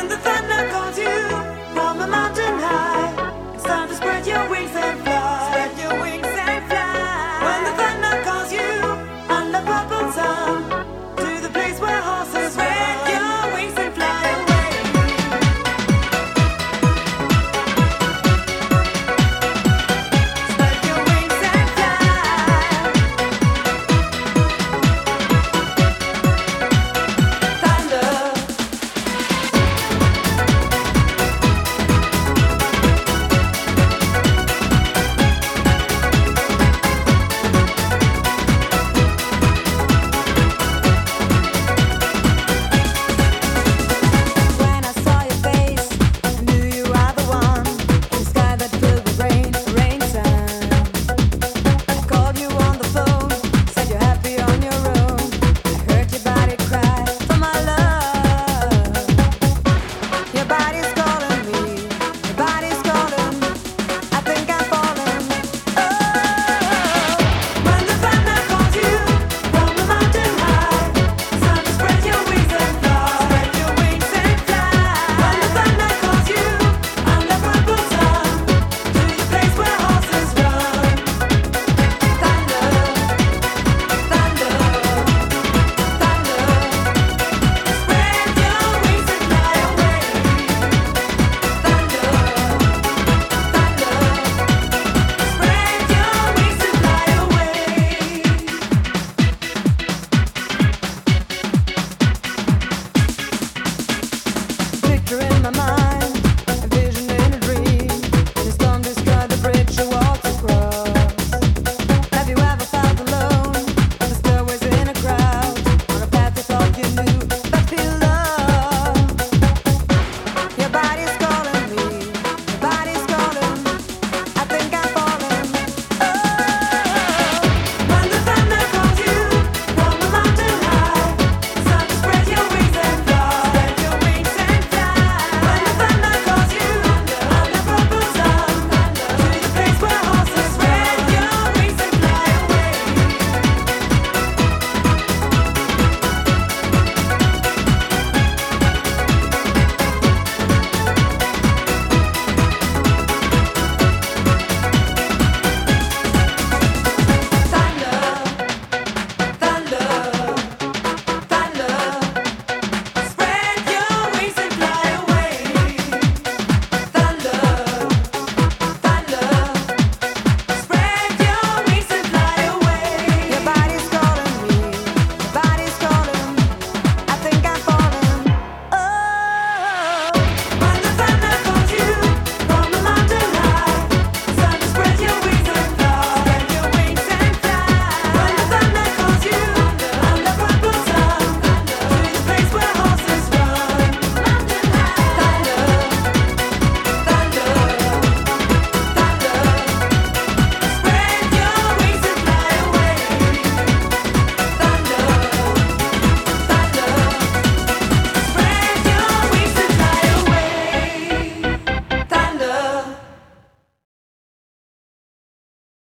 when the thunder calls you.